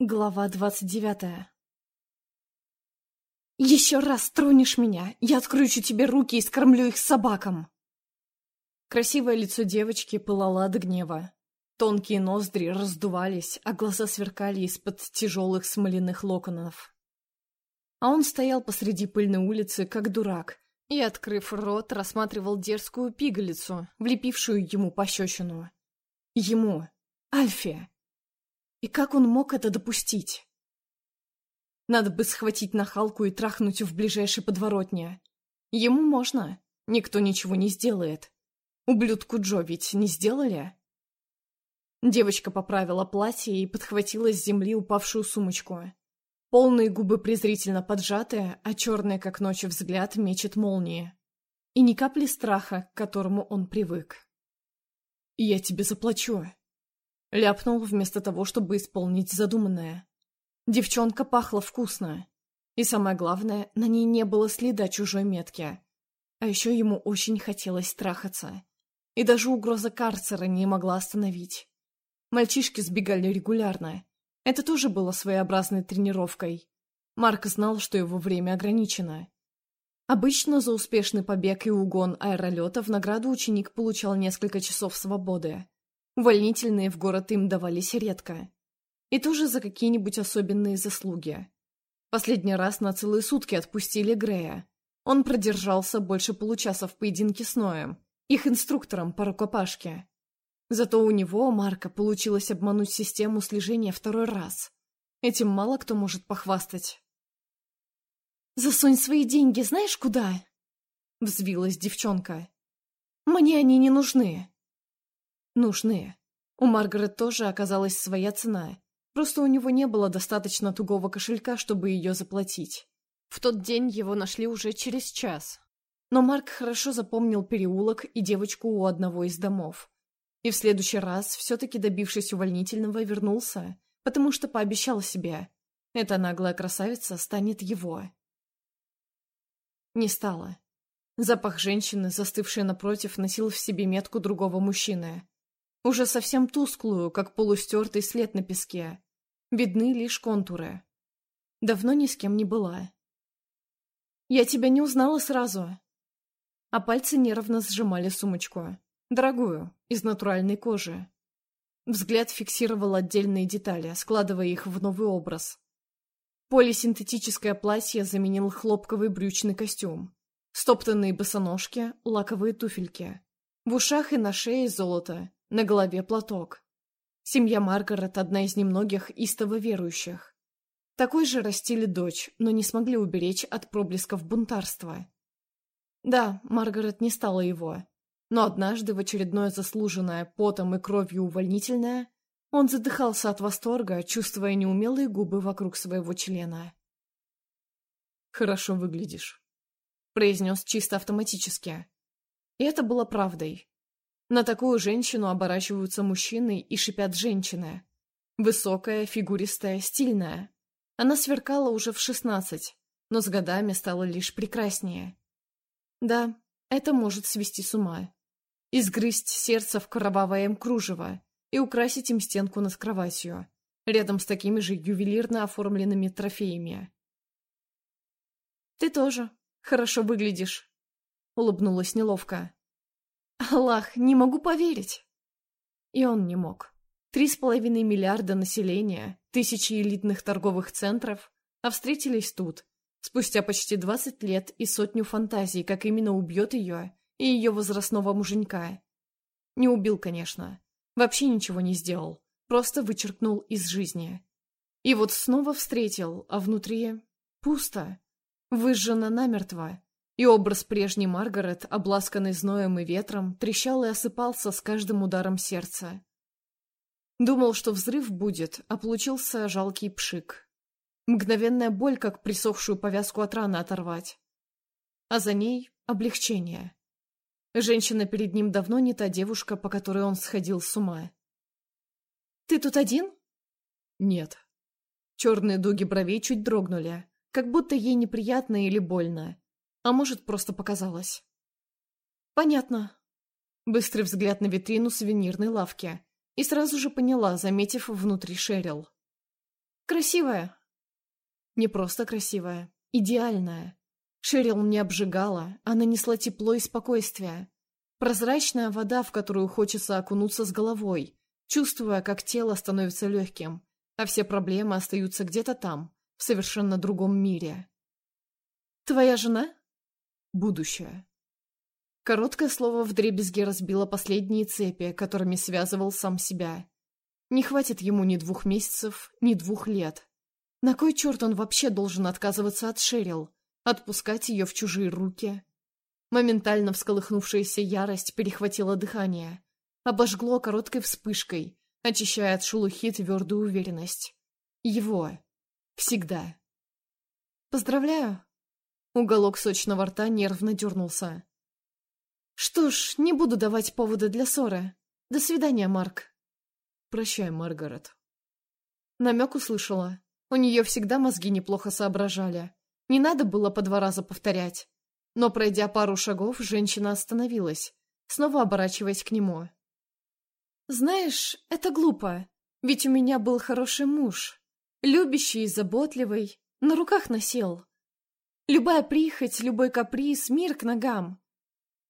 Глава двадцать девятая «Еще раз тронешь меня, я откручу тебе руки и скормлю их собакам!» Красивое лицо девочки пылало от гнева. Тонкие ноздри раздувались, а глаза сверкали из-под тяжелых смоляных локонов. А он стоял посреди пыльной улицы, как дурак, и, открыв рот, рассматривал дерзкую пигалицу, влепившую ему пощечину. Ему, Альфе, и как он мог это допустить? Надо бы схватить нахалку и трахнуть в ближайшей подворотне. Ему можно. Никто ничего не сделает. Ублюдку Джо ведь не сделали? Девочка поправила платье и подхватила с земли упавшую сумочку. Полные губы презрительно поджатые, а черный, как ночь, взгляд мечет молнии. И ни капли страха, к которому он привык. «Я тебе заплачу», Ляпнул вместо того, чтобы исполнить задуманное. Девчонка пахла вкусно. И самое главное, на ней не было следа чужой метки. А еще ему очень хотелось трахаться. И даже угроза карцера не могла остановить. Мальчишки сбегали регулярно. Это тоже было своеобразной тренировкой. Марк знал, что его время ограничено. Обычно за успешный побег и угон аэролета в награду ученик получал несколько часов свободы. Увольнительные в город им давались редко. И тоже за какие-нибудь особенные заслуги. Последний раз на целые сутки отпустили Грея. Он продержался больше получаса в поединке с Ноем, их инструктором по рукопашке. Зато у него, Марка, получилось обмануть систему слежения второй раз. Этим мало кто может похвастать. «Засунь свои деньги знаешь куда?» — взвилась девчонка. «Мне они не нужны нужны. У Маргарет тоже оказалась своя цена. Просто у него не было достаточно тугого кошелька, чтобы ее заплатить. В тот день его нашли уже через час. Но Марк хорошо запомнил переулок и девочку у одного из домов. И в следующий раз, все-таки добившись увольнительного, вернулся, потому что пообещал себе. Эта наглая красавица станет его. Не стало. Запах женщины, застывшей напротив, носил в себе метку другого мужчины. Уже совсем тусклую, как полустертый след на песке. Видны лишь контуры. Давно ни с кем не была. «Я тебя не узнала сразу!» А пальцы нервно сжимали сумочку. Дорогую, из натуральной кожи. Взгляд фиксировал отдельные детали, складывая их в новый образ. Полисинтетическое платье заменил хлопковый брючный костюм. Стоптанные босоножки, лаковые туфельки. В ушах и на шее золото, на голове платок. Семья Маргарет – одна из немногих истово верующих. Такой же растили дочь, но не смогли уберечь от проблесков бунтарства. Да, Маргарет не стала его, но однажды в очередное заслуженное потом и кровью увольнительное он задыхался от восторга, чувствуя неумелые губы вокруг своего члена. «Хорошо выглядишь», — произнес чисто автоматически. И это было правдой. На такую женщину оборачиваются мужчины и шипят женщины. Высокая, фигуристая, стильная. Она сверкала уже в шестнадцать, но с годами стала лишь прекраснее. Да, это может свести с ума. Изгрызть сердце в кровавое кружево и украсить им стенку над кроватью, рядом с такими же ювелирно оформленными трофеями. «Ты тоже хорошо выглядишь», — улыбнулась неловко. Аллах, не могу поверить. И он не мог. Три с половиной миллиарда населения, тысячи элитных торговых центров, а встретились тут, спустя почти двадцать лет и сотню фантазий, как именно убьет ее и ее возрастного муженька. Не убил, конечно. Вообще ничего не сделал. Просто вычеркнул из жизни. И вот снова встретил, а внутри пусто. Выжжено намертво и образ прежней Маргарет, обласканный зноем и ветром, трещал и осыпался с каждым ударом сердца. Думал, что взрыв будет, а получился жалкий пшик. Мгновенная боль, как присохшую повязку от раны оторвать. А за ней — облегчение. Женщина перед ним давно не та девушка, по которой он сходил с ума. «Ты тут один?» «Нет». Черные дуги бровей чуть дрогнули, как будто ей неприятно или больно. А может, просто показалось. Понятно. Быстрый взгляд на витрину сувенирной лавки. И сразу же поняла, заметив внутри Шерил. Красивая. Не просто красивая, идеальная. Шерил не обжигала, а нанесла тепло и спокойствие. Прозрачная вода, в которую хочется окунуться с головой, чувствуя, как тело становится легким, а все проблемы остаются где-то там, в совершенно другом мире. «Твоя жена?» «Будущее». Короткое слово вдребезги разбило последние цепи, которыми связывал сам себя. Не хватит ему ни двух месяцев, ни двух лет. На кой черт он вообще должен отказываться от Шерил, отпускать ее в чужие руки? Моментально всколыхнувшаяся ярость перехватила дыхание, обожгло короткой вспышкой, очищая от шелухи твердую уверенность. Его. Всегда. «Поздравляю!» Уголок сочного рта нервно дернулся. «Что ж, не буду давать повода для ссоры. До свидания, Марк». «Прощай, Маргарет». Намек услышала. У нее всегда мозги неплохо соображали. Не надо было по два раза повторять. Но, пройдя пару шагов, женщина остановилась, снова оборачиваясь к нему. «Знаешь, это глупо, ведь у меня был хороший муж, любящий и заботливый, на руках носил. Любая прихоть, любой каприз, мир к ногам.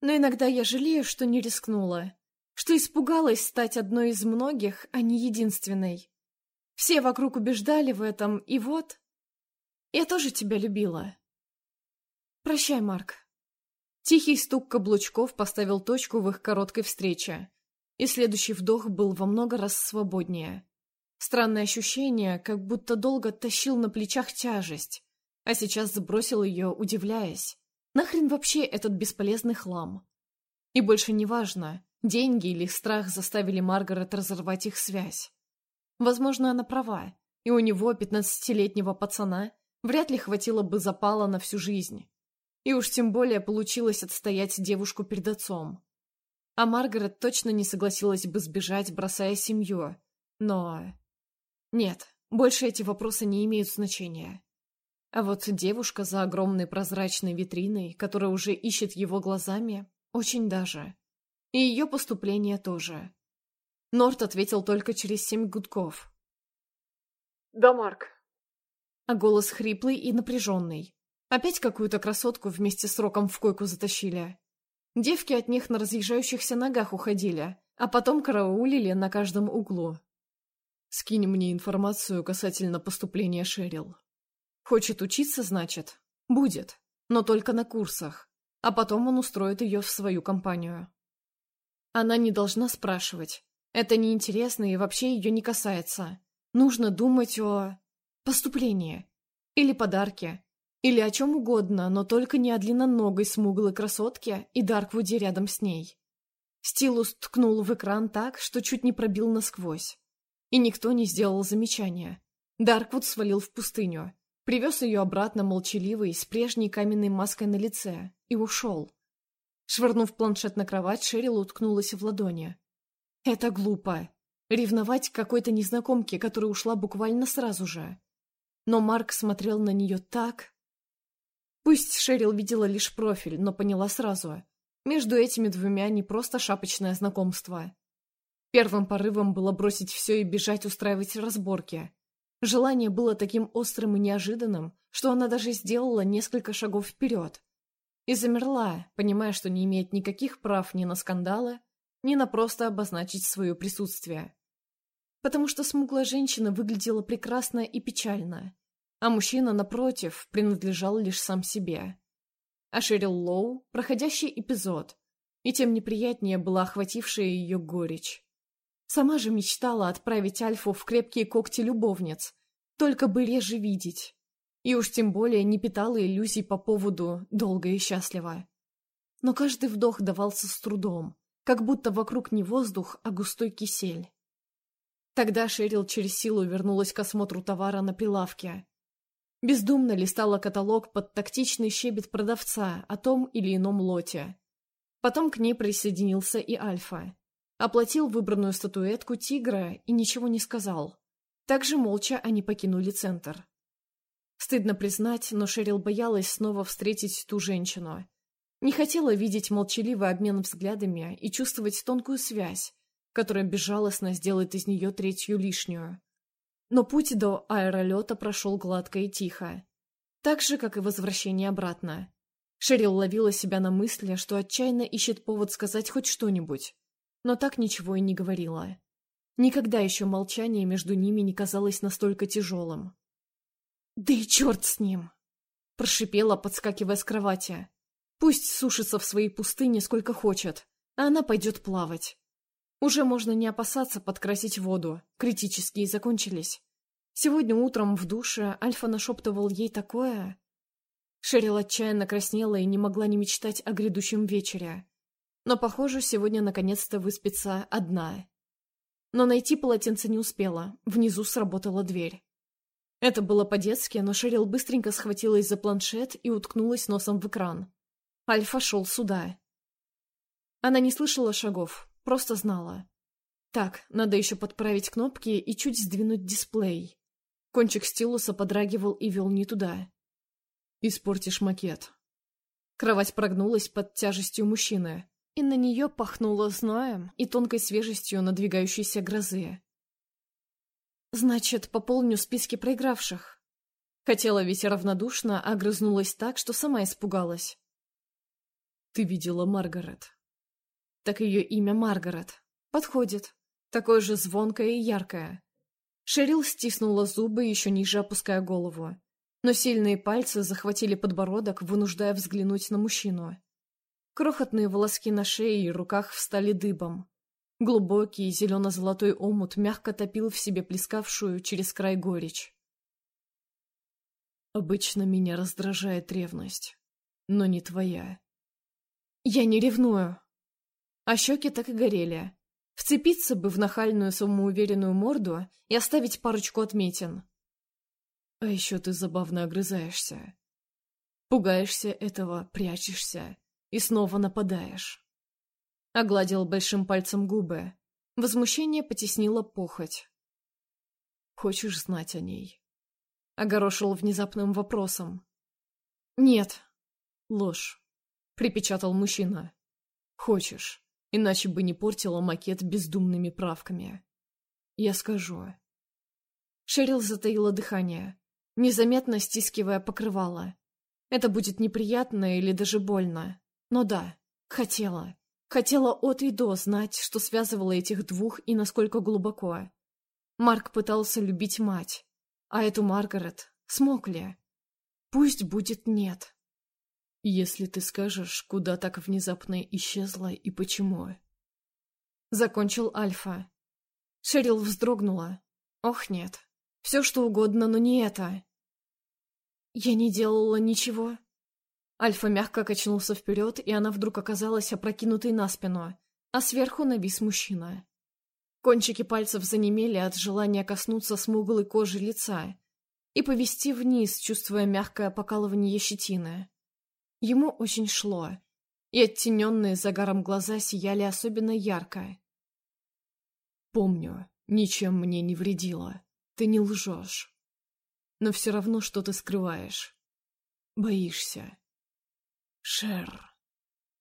Но иногда я жалею, что не рискнула, что испугалась стать одной из многих, а не единственной. Все вокруг убеждали в этом, и вот... Я тоже тебя любила. Прощай, Марк. Тихий стук каблучков поставил точку в их короткой встрече, и следующий вдох был во много раз свободнее. Странное ощущение, как будто долго тащил на плечах тяжесть, а сейчас сбросил ее, удивляясь. Нахрен вообще этот бесполезный хлам? И больше не важно, деньги или страх заставили Маргарет разорвать их связь. Возможно, она права, и у него, пятнадцатилетнего пацана, вряд ли хватило бы запала на всю жизнь. И уж тем более получилось отстоять девушку перед отцом. А Маргарет точно не согласилась бы сбежать, бросая семью. Но... Нет, больше эти вопросы не имеют значения. А вот девушка за огромной прозрачной витриной, которая уже ищет его глазами, очень даже. И ее поступление тоже. Норт ответил только через семь гудков. «Да, Марк». А голос хриплый и напряженный. Опять какую-то красотку вместе с Роком в койку затащили. Девки от них на разъезжающихся ногах уходили, а потом караулили на каждом углу. «Скинь мне информацию касательно поступления Шерил», Хочет учиться, значит? Будет, но только на курсах. А потом он устроит ее в свою компанию. Она не должна спрашивать. Это неинтересно и вообще ее не касается. Нужно думать о... поступлении. Или подарке. Или о чем угодно, но только не о длинноногой смуглой красотке и Дарквуде рядом с ней. Стилус ткнул в экран так, что чуть не пробил насквозь. И никто не сделал замечания. Дарквуд свалил в пустыню. Привез ее обратно молчаливый, с прежней каменной маской на лице, и ушел. Швырнув планшет на кровать, Шерил уткнулась в ладони. «Это глупо. Ревновать к какой-то незнакомке, которая ушла буквально сразу же». Но Марк смотрел на нее так... Пусть Шерил видела лишь профиль, но поняла сразу. Между этими двумя не просто шапочное знакомство. Первым порывом было бросить все и бежать устраивать разборки. Желание было таким острым и неожиданным, что она даже сделала несколько шагов вперед. И замерла, понимая, что не имеет никаких прав ни на скандалы, ни на просто обозначить свое присутствие. Потому что смуглая женщина выглядела прекрасно и печально, а мужчина, напротив, принадлежал лишь сам себе. А Шерил Лоу — проходящий эпизод, и тем неприятнее была охватившая ее горечь. Сама же мечтала отправить Альфу в крепкие когти любовниц, только бы реже видеть. И уж тем более не питала иллюзий по поводу «долго и счастливо». Но каждый вдох давался с трудом, как будто вокруг не воздух, а густой кисель. Тогда Шерил через силу вернулась к осмотру товара на прилавке. Бездумно листала каталог под тактичный щебет продавца о том или ином лоте. Потом к ней присоединился и Альфа. Оплатил выбранную статуэтку тигра и ничего не сказал. Также молча они покинули центр. Стыдно признать, но Шерил боялась снова встретить ту женщину. Не хотела видеть молчаливый обмен взглядами и чувствовать тонкую связь, которая безжалостно сделает из нее третью лишнюю. Но путь до аэролета прошел гладко и тихо. Так же, как и возвращение обратно. Шерил ловила себя на мысли, что отчаянно ищет повод сказать хоть что-нибудь, но так ничего и не говорила. Никогда еще молчание между ними не казалось настолько тяжелым. «Да и черт с ним!» — прошипела, подскакивая с кровати. «Пусть сушится в своей пустыне сколько хочет, а она пойдет плавать. Уже можно не опасаться подкрасить воду, критические закончились. Сегодня утром в душе Альфа нашептывал ей такое, Шерил отчаянно краснела и не могла не мечтать о грядущем вечере. Но, похоже, сегодня наконец-то выспится одна. Но найти полотенце не успела, внизу сработала дверь. Это было по-детски, но Шерил быстренько схватилась за планшет и уткнулась носом в экран. Альфа шел сюда. Она не слышала шагов, просто знала. Так, надо еще подправить кнопки и чуть сдвинуть дисплей. Кончик стилуса подрагивал и вел не туда. Испортишь макет. Кровать прогнулась под тяжестью мужчины, и на нее пахнуло знаем и тонкой свежестью надвигающейся грозы. «Значит, пополню списки проигравших». Хотела ведь равнодушно, а грызнулась так, что сама испугалась. «Ты видела Маргарет?» «Так ее имя Маргарет. Подходит. Такое же звонкое и яркое». Шерил стиснула зубы, еще ниже опуская голову но сильные пальцы захватили подбородок, вынуждая взглянуть на мужчину. Крохотные волоски на шее и руках встали дыбом. Глубокий зелено-золотой омут мягко топил в себе плескавшую через край горечь. Обычно меня раздражает ревность, но не твоя. Я не ревную. А щеки так и горели. Вцепиться бы в нахальную самоуверенную морду и оставить парочку отметин. А еще ты забавно огрызаешься. Пугаешься этого, прячешься и снова нападаешь. Огладил большим пальцем губы. Возмущение потеснило похоть. Хочешь знать о ней? Огорошил внезапным вопросом. Нет. Ложь. Припечатал мужчина. Хочешь, иначе бы не портила макет бездумными правками. Я скажу. Шерил затаила дыхание незаметно стискивая покрывало. Это будет неприятно или даже больно. Но да, хотела. Хотела от и до знать, что связывало этих двух и насколько глубоко. Марк пытался любить мать. А эту Маргарет смог ли? Пусть будет нет. Если ты скажешь, куда так внезапно исчезла и почему. Закончил Альфа. Шерил вздрогнула. Ох, нет. Все что угодно, но не это. «Я не делала ничего». Альфа мягко качнулся вперед, и она вдруг оказалась опрокинутой на спину, а сверху навис мужчина. Кончики пальцев занемели от желания коснуться смуглой кожи лица и повести вниз, чувствуя мягкое покалывание щетины. Ему очень шло, и оттененные загаром глаза сияли особенно ярко. «Помню, ничем мне не вредило. Ты не лжешь но все равно что-то скрываешь. Боишься. Шер,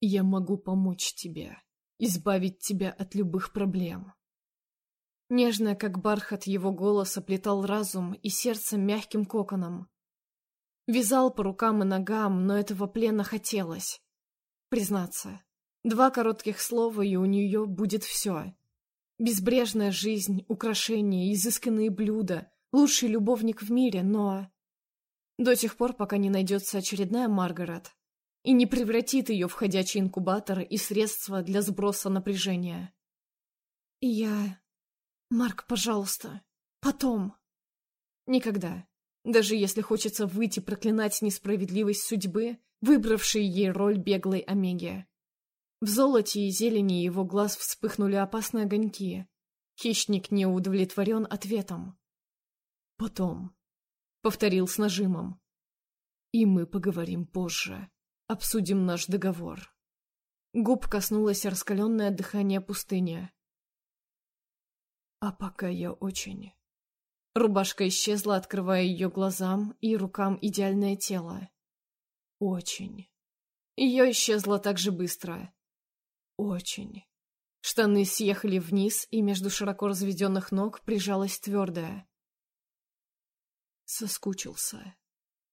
я могу помочь тебе, избавить тебя от любых проблем. Нежно, как бархат, его голос оплетал разум и сердце мягким коконом. Вязал по рукам и ногам, но этого плена хотелось. Признаться, два коротких слова, и у нее будет все. Безбрежная жизнь, украшения, изысканные блюда, лучший любовник в мире, но... До тех пор, пока не найдется очередная Маргарет и не превратит ее в ходячий инкубатор и средство для сброса напряжения. я... Марк, пожалуйста. Потом. Никогда. Даже если хочется выйти проклинать несправедливость судьбы, выбравшей ей роль беглой Омеги. В золоте и зелени его глаз вспыхнули опасные огоньки. Хищник не удовлетворен ответом. Потом. Повторил с нажимом. И мы поговорим позже. Обсудим наш договор. Губ коснулось раскаленное дыхание пустыни. А пока я очень... Рубашка исчезла, открывая ее глазам и рукам идеальное тело. Очень. Ее исчезло так же быстро. Очень. Штаны съехали вниз, и между широко разведенных ног прижалась твердая. Соскучился.